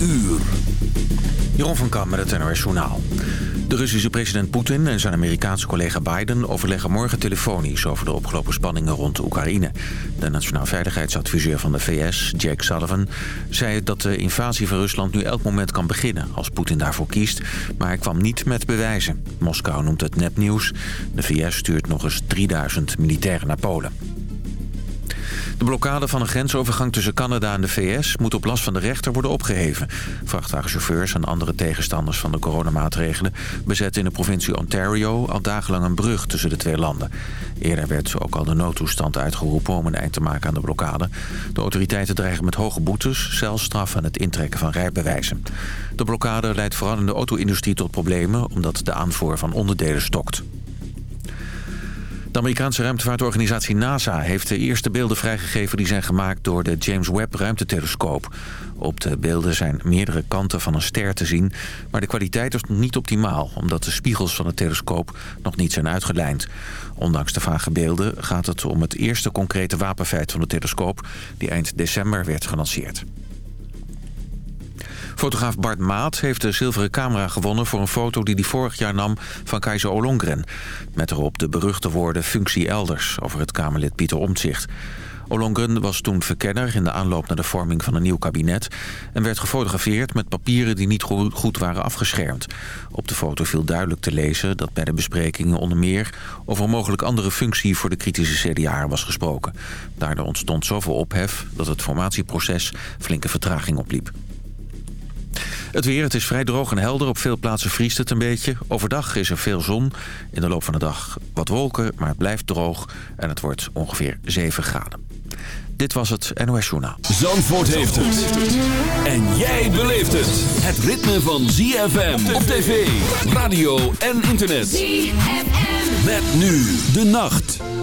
uur. Jeroen van Kam met het NOS Journaal. De Russische president Poetin en zijn Amerikaanse collega Biden... overleggen morgen telefonisch over de opgelopen spanningen rond Oekraïne. De nationaal veiligheidsadviseur van de VS, Jake Sullivan... zei dat de invasie van Rusland nu elk moment kan beginnen... als Poetin daarvoor kiest, maar hij kwam niet met bewijzen. Moskou noemt het nepnieuws. De VS stuurt nog eens 3000 militairen naar Polen. De blokkade van een grensovergang tussen Canada en de VS moet op last van de rechter worden opgeheven. Vrachtwagenchauffeurs en andere tegenstanders van de coronamaatregelen bezetten in de provincie Ontario al dagenlang een brug tussen de twee landen. Eerder werd ook al de noodtoestand uitgeroepen om een eind te maken aan de blokkade. De autoriteiten dreigen met hoge boetes, celstraf en het intrekken van rijbewijzen. De blokkade leidt vooral in de auto-industrie tot problemen omdat de aanvoer van onderdelen stokt. De Amerikaanse ruimtevaartorganisatie NASA heeft de eerste beelden vrijgegeven... die zijn gemaakt door de James Webb ruimtetelescoop. Op de beelden zijn meerdere kanten van een ster te zien... maar de kwaliteit is niet optimaal... omdat de spiegels van het telescoop nog niet zijn uitgelijnd. Ondanks de vage beelden gaat het om het eerste concrete wapenfeit van de telescoop... die eind december werd gelanceerd. Fotograaf Bart Maat heeft de zilveren camera gewonnen... voor een foto die hij vorig jaar nam van keizer Olongren. Met erop de beruchte woorden functie elders... over het Kamerlid Pieter Omtzigt. Olongren was toen verkenner in de aanloop naar de vorming van een nieuw kabinet... en werd gefotografeerd met papieren die niet goed waren afgeschermd. Op de foto viel duidelijk te lezen dat bij de besprekingen onder meer... over een mogelijk andere functie voor de kritische CDA was gesproken. Daardoor ontstond zoveel ophef dat het formatieproces flinke vertraging opliep. Het weer, het is vrij droog en helder. Op veel plaatsen vriest het een beetje. Overdag is er veel zon. In de loop van de dag wat wolken, maar het blijft droog. En het wordt ongeveer 7 graden. Dit was het NOS Journaal. Zandvoort heeft het. En jij beleeft het. Het ritme van ZFM op tv, radio en internet. ZFM. Met nu de nacht.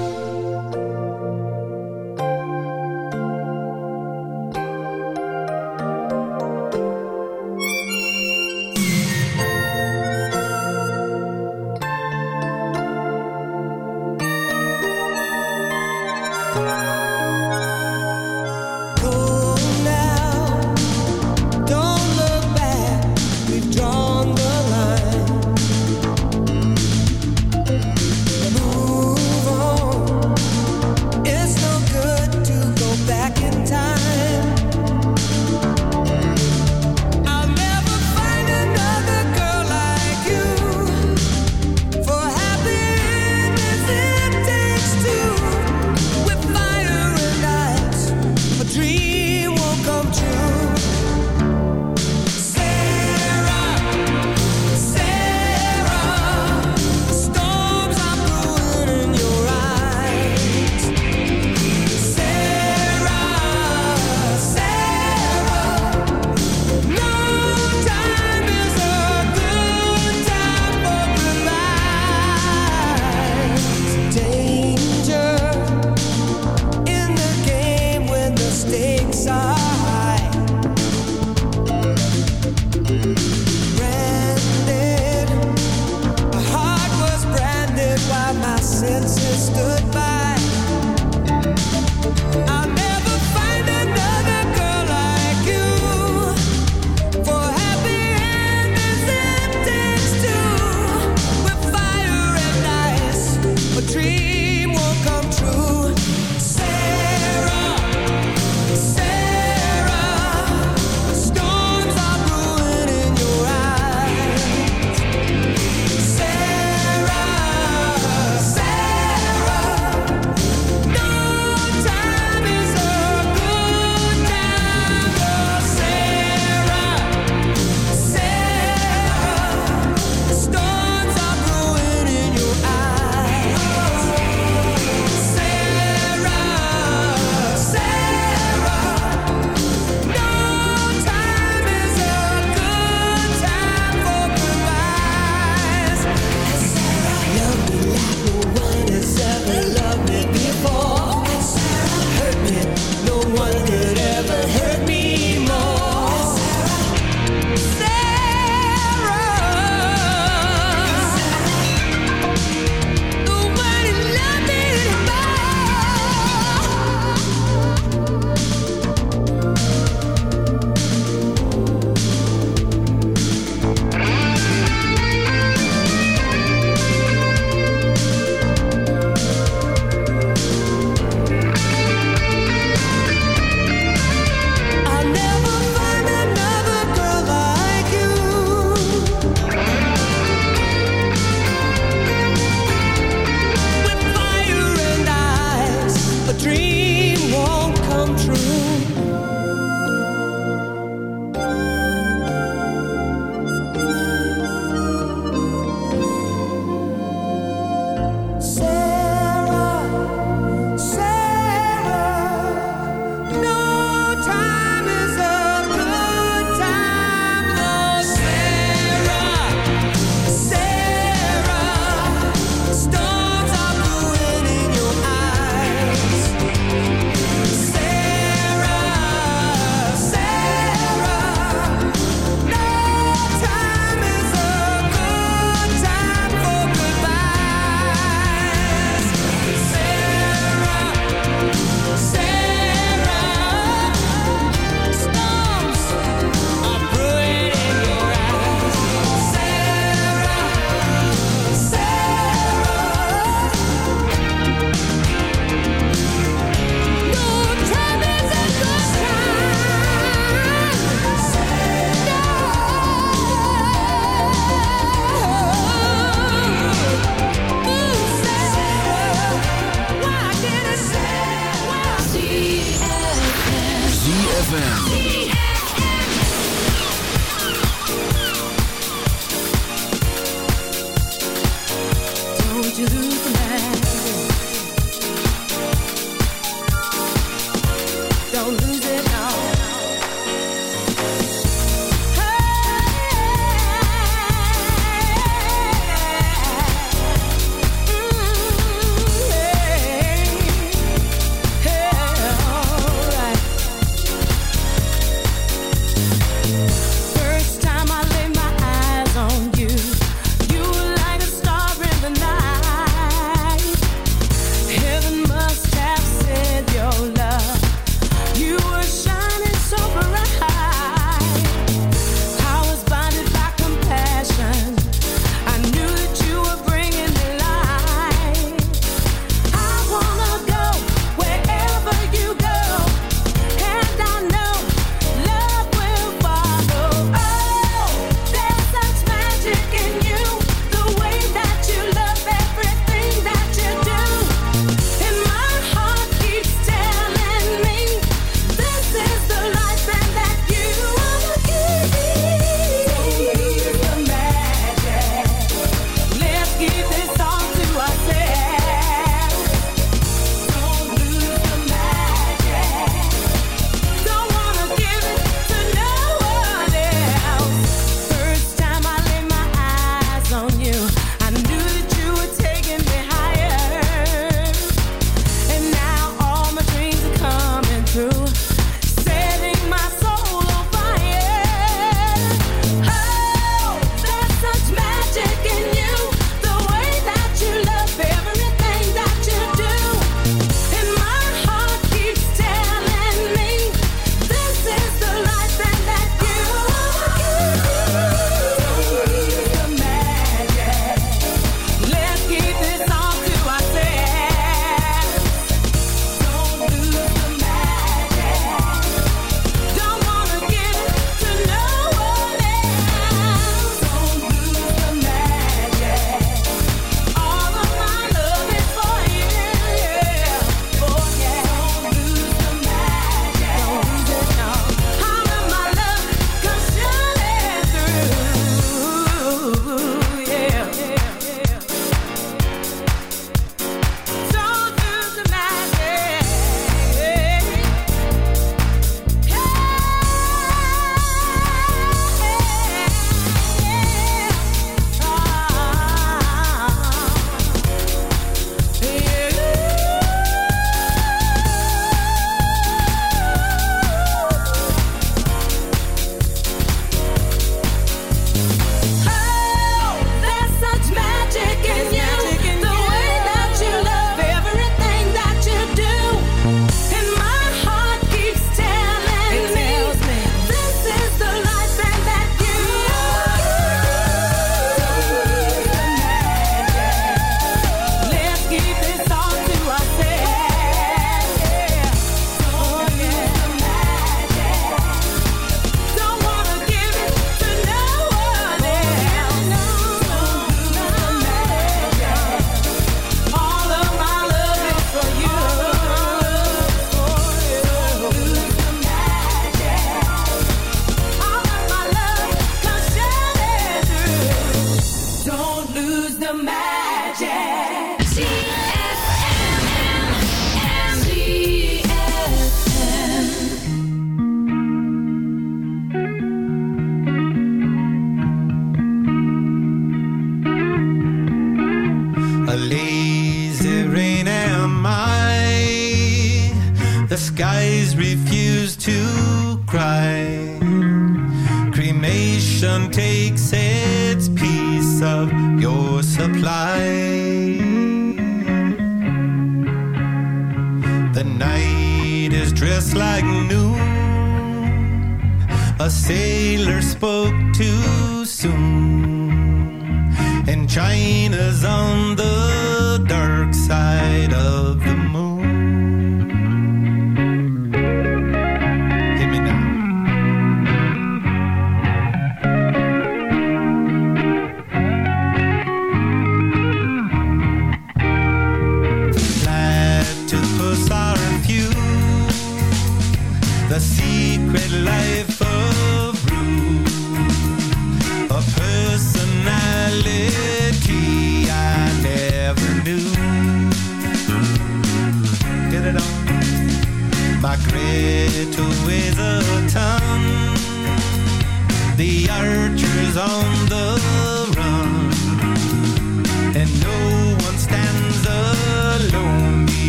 on the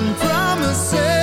You cannot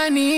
I need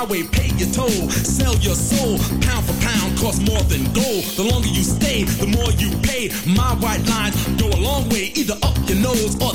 highway, pay your toll, sell your soul. Pound for pound costs more than gold. The longer you stay, the more you pay. My white lines go a long way, either up your nose or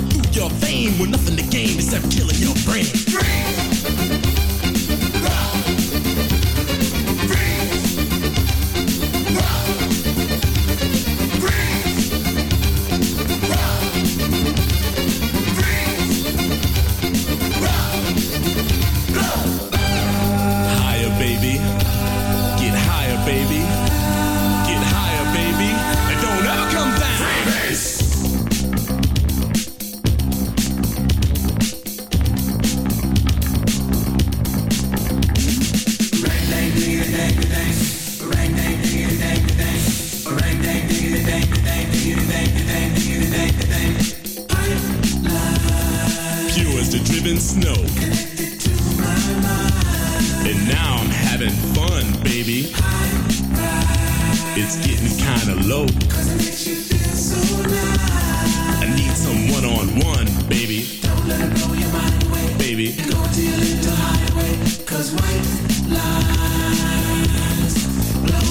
It's getting kinda low. Cause it makes you feel So nice. I need some one on one, baby. Don't let it blow your mind away. Baby. And go to your little highway. Cause white lies blow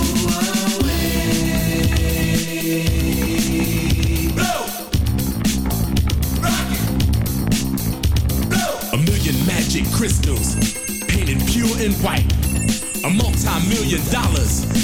away. Blow! Rock it! Blow! A million magic crystals, painted pure and white. A multi million dollars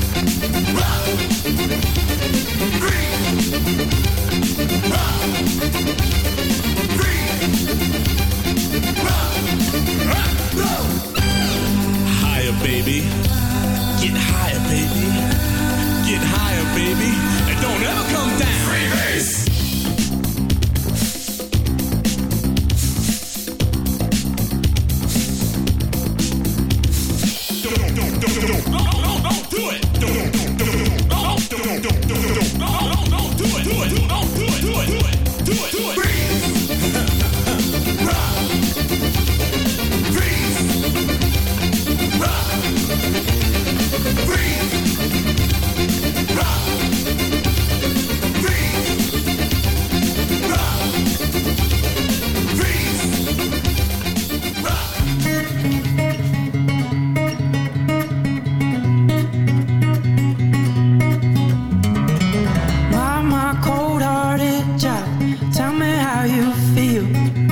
field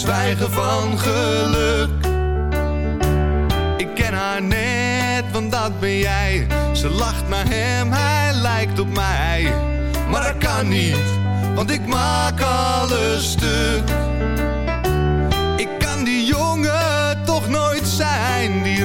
zwijgen van geluk. Ik ken haar net, want dat ben jij. Ze lacht naar hem, hij lijkt op mij. Maar dat kan niet, want ik maak alles stuk. Ik kan die jongen toch nooit zijn, die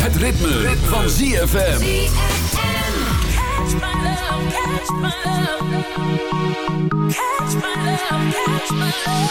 Het ritme, van ZFM. Catch my love, catch my love. Catch my love, catch my love.